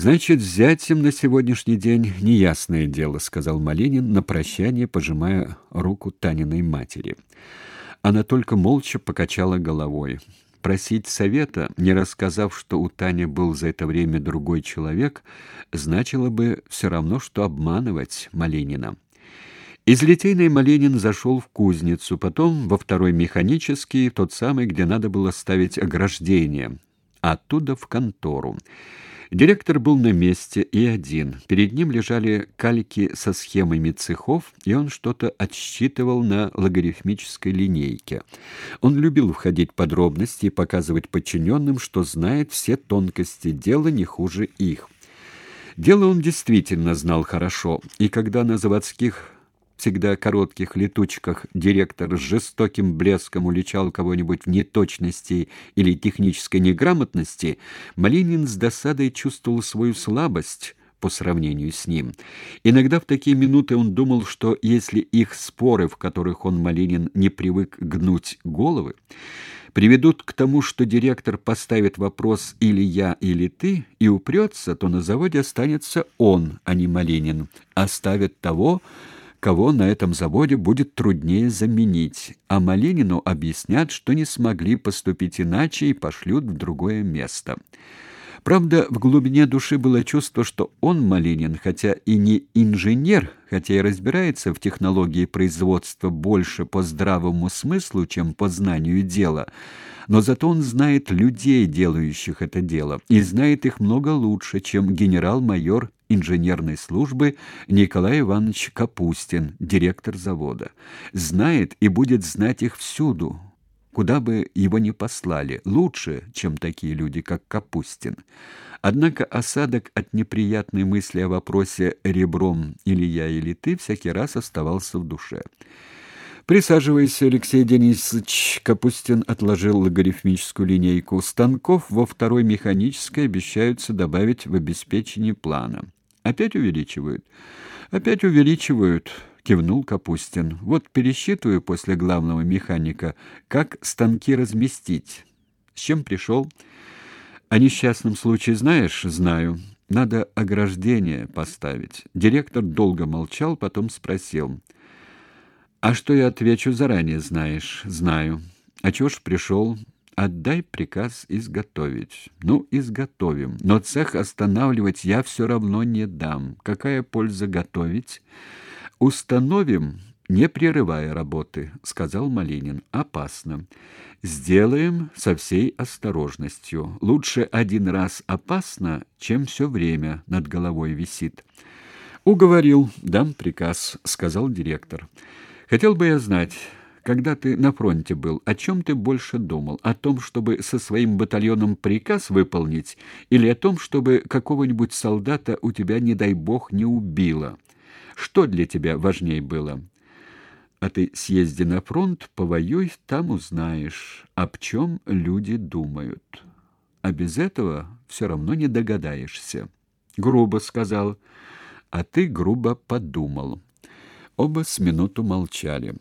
Значит, зятем на сегодняшний день неясное дело, сказал Малинин на прощание, пожимая руку Таниной матери. Она только молча покачала головой. Просить совета, не рассказав, что у Тани был за это время другой человек, значило бы все равно, что обманывать Малинина. Из Литейной Малинин зашел в кузницу, потом во второй механический, тот самый, где надо было ставить ограждение, оттуда в контору. Директор был на месте и один. Перед ним лежали кальки со схемами цехов, и он что-то отсчитывал на логарифмической линейке. Он любил входить в подробности и показывать подчиненным, что знает все тонкости дела не хуже их. Дело он действительно знал хорошо, и когда на заводских всегда коротких летучках директор с жестоким блеском уличал кого-нибудь в неточности или технической неграмотности, Малинин с досадой чувствовал свою слабость по сравнению с ним. Иногда в такие минуты он думал, что если их споры, в которых он, Малинин, не привык гнуть головы, приведут к тому, что директор поставит вопрос «или я, или ты» и упрется, то на заводе останется он, а не Малинин, оставит того, кого на этом заводе будет труднее заменить, а Малинину объяснят, что не смогли поступить иначе и пошлют в другое место. Правда, в глубине души было чувство, что он, Малинин, хотя и не инженер, хотя и разбирается в технологии производства больше по здравому смыслу, чем по знанию дела, но зато он знает людей, делающих это дело, и знает их много лучше, чем генерал-майор инженерной службы Николай Иванович Капустин, директор завода. Знает и будет знать их всюду, куда бы его ни послали, лучше, чем такие люди, как Капустин. Однако осадок от неприятной мысли о вопросе ребром или я, или ты всякий раз оставался в душе. Присаживайся, Алексей Денисович. Капустин отложил логарифмическую линейку. Станков во второй механической обещаются добавить в обеспечение плана. Опять увеличивают. Опять увеличивают кивнул Капустин. Вот пересчитываю после главного механика, как станки разместить. С чем пришел? О несчастном случае знаешь? Знаю. Надо ограждение поставить. Директор долго молчал, потом спросил: "А что я отвечу заранее, знаешь?" "Знаю. А чего ж пришел? Отдай приказ изготовить. Ну, изготовим. Но цех останавливать я все равно не дам. Какая польза готовить? Установим, не прерывая работы, сказал Малинин. Опасно. Сделаем со всей осторожностью. Лучше один раз опасно, чем все время над головой висит. Уговорил, дам приказ, сказал директор. Хотел бы я знать, когда ты на фронте был, о чем ты больше думал? О том, чтобы со своим батальоном приказ выполнить, или о том, чтобы какого-нибудь солдата у тебя, не дай бог, не убило? Что для тебя важнее было? А ты съезди на фронт, повоюй, там узнаешь, об чем люди думают. А без этого все равно не догадаешься. Грубо сказал, а ты грубо подумал. Оба с минуту молчали.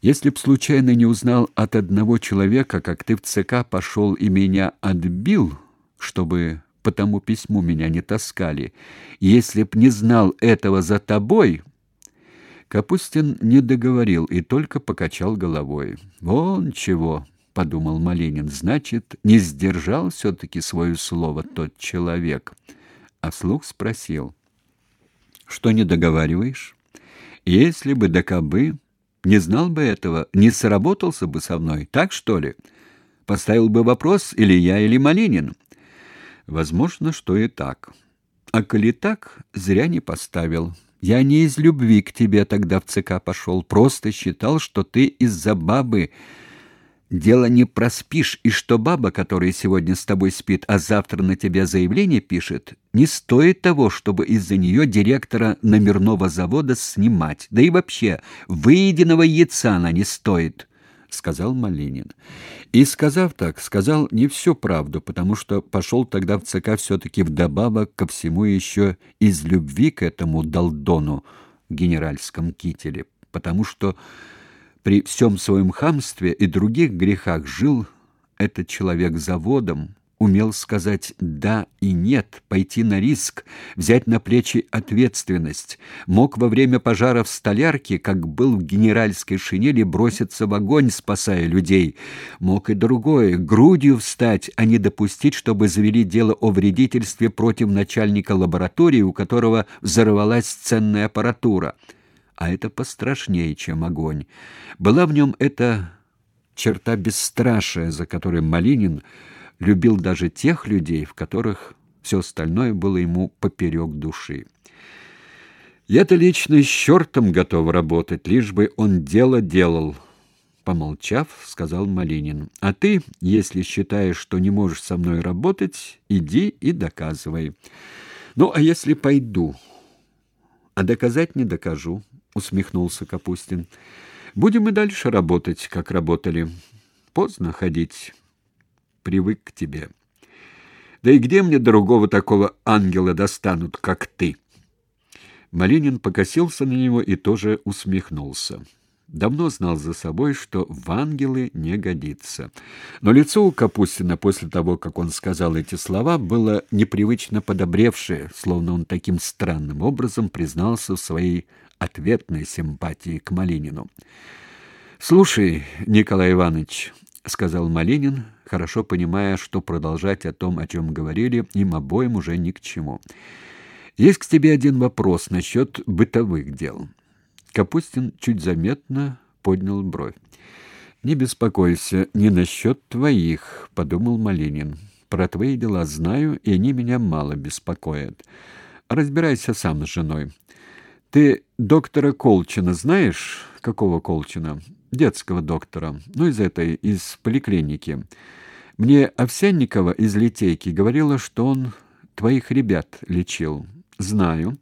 Если б случайно не узнал от одного человека, как ты в ЦК пошел и меня отбил, чтобы по тому письму меня не таскали. Если б не знал этого за тобой, Капустин не договорил и только покачал головой. Вон чего, подумал Малинин. Значит, не сдержал все таки свое слово тот человек. А вслух спросил: "Что не договариваешь? Если бы да кабы, не знал бы этого, не сработался бы со мной, так что ли? Поставил бы вопрос или я, или Малинин?" Возможно, что и так. А коли так, зря не поставил. Я не из любви к тебе тогда в ЦК пошел, просто считал, что ты из-за бабы дело не проспишь, и что баба, которая сегодня с тобой спит, а завтра на тебя заявление пишет, не стоит того, чтобы из-за нее директора номерного завода снимать. Да и вообще, выеденного яйца она не стоит сказал Малинин. И сказав так, сказал не всю правду, потому что пошел тогда в ЦК все таки вдобавок ко всему еще из любви к этому долдону в генеральском кителе, потому что при всем своем хамстве и других грехах жил этот человек заводом, умел сказать «да» и «нет», пойти на риск, взять на плечи ответственность, мог во время пожара в столярке, как был в генеральской шинели, броситься в огонь, спасая людей, мог и другое — грудью встать, а не допустить, чтобы завели дело о вредительстве против начальника лаборатории, у которого взорвалась ценная аппаратура. А это пострашнее, чем огонь. Была в нем эта черта бесстрашия, за которой Малинин любил даже тех людей, в которых все остальное было ему поперек души. Я-то лично с чертом готов работать, лишь бы он дело делал. Помолчав, сказал Малинин. А ты, если считаешь, что не можешь со мной работать, иди и доказывай. Ну, а если пойду? А доказать не докажу, усмехнулся Капустин. Будем и дальше работать, как работали. Поздно ходить привык к тебе. Да и где мне другого такого ангела достанут, как ты? Малинин покосился на него и тоже усмехнулся. Давно знал за собой, что в ангелы не годится. Но лицо у Капустина после того, как он сказал эти слова, было непривычно подобревшее, словно он таким странным образом признался в своей ответной симпатии к Малинину. «Слушай, Николай Иванович», — сказал Малинин, хорошо понимая, что продолжать о том, о чем говорили, им обоим уже ни к чему. «Есть к тебе один вопрос насчет бытовых дел». Капустин чуть заметно поднял бровь. «Не беспокойся, не насчет твоих», — подумал Малинин. «Про твои дела знаю, и они меня мало беспокоят. Разбирайся сам с женой. Ты доктора Колчина знаешь? Какого Колчина? детского доктора, ну, из этой, из поликлиники. Мне Овсянникова из Литейки говорила, что он твоих ребят лечил. Знаю.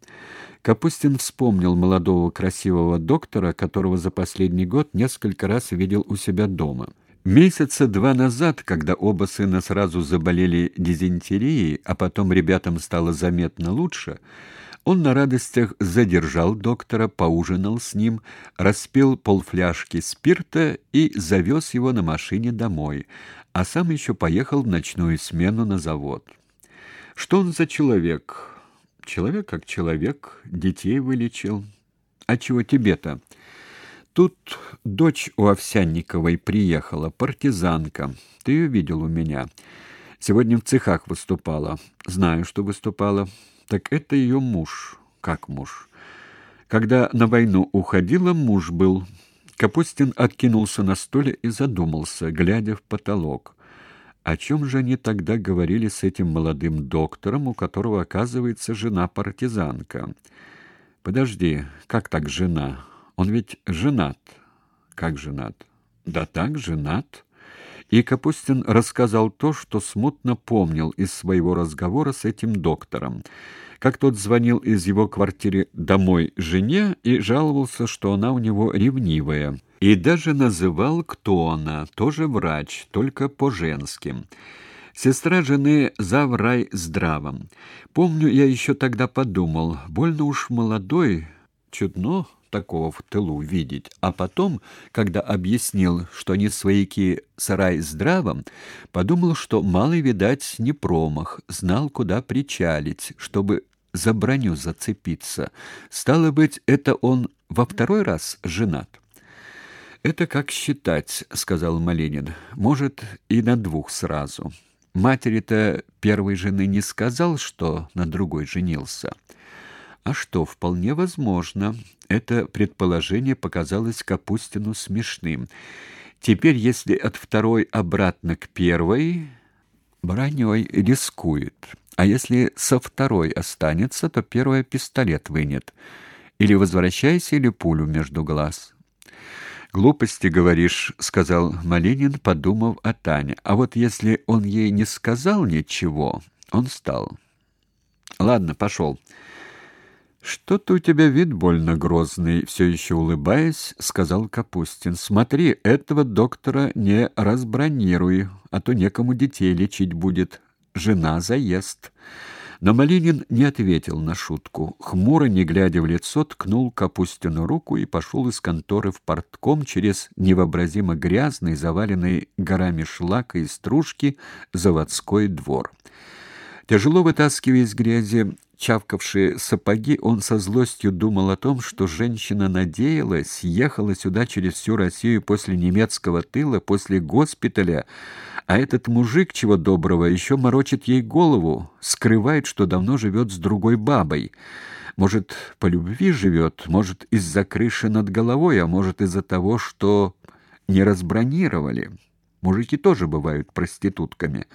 Капустин вспомнил молодого красивого доктора, которого за последний год несколько раз видел у себя дома. Месяца два назад, когда оба сына сразу заболели дизентерией, а потом ребятам стало заметно лучше, он на радостях задержал доктора, поужинал с ним, распил полфляжки спирта и завез его на машине домой, а сам еще поехал в ночную смену на завод. Что он за человек? Человек как человек, детей вылечил. А чего тебе-то? Тут дочь у Овсянниковой приехала, партизанка. Ты ее видел у меня. Сегодня в цехах выступала. Знаю, что выступала. Так это ее муж. Как муж? Когда на войну уходила, муж был. Капустин откинулся на стуле и задумался, глядя в потолок. О чем же они тогда говорили с этим молодым доктором, у которого, оказывается, жена партизанка? Подожди, как так жена? Он ведь женат. Как женат? Да так, женат. И Капустин рассказал то, что смутно помнил из своего разговора с этим доктором. Как тот звонил из его квартиры домой жене и жаловался, что она у него ревнивая. И даже называл, кто она, тоже врач, только по-женски. Сестра жены заврай здравом. Помню, я еще тогда подумал, больно уж молодой, чудно такого в тылу видеть. А потом, когда объяснил, что они свояки сарай здравом, подумал, что малый, видать, не промах, знал, куда причалить, чтобы за броню зацепиться. Стало быть, это он во второй раз женат. Это как считать, сказал Малинин. Может, и на двух сразу. Матери-то первой жены не сказал, что на другой женился. А что, вполне возможно. Это предположение показалось Капустину смешным. Теперь, если от второй обратно к первой, броней рискует. А если со второй останется, то первая пистолет вынет. Или возвращайся, или пулю между глаз. «Глупости, говоришь», — сказал Малинин, подумав о Тане. «А вот если он ей не сказал ничего, он стал». «Ладно, пошел». Что-то у тебя вид больно грозный, все еще улыбаясь, сказал Капустин. Смотри, этого доктора не разбронируй, а то некому детей лечить будет. Жена заест. Но Малинин не ответил на шутку. Хмуро, не глядя в лицо, ткнул Капустину руку и пошел из конторы в портком через невообразимо грязный, заваленный горами шлака и стружки, заводской двор. Тяжело вытаскивая из грязи чавкавшие сапоги, он со злостью думал о том, что женщина надеялась, ехала сюда через всю Россию после немецкого тыла, после госпиталя, а этот мужик, чего доброго, еще морочит ей голову, скрывает, что давно живет с другой бабой. Может, по любви живет, может, из-за крыши над головой, а может, из-за того, что не разбронировали. Мужики тоже бывают проститутками.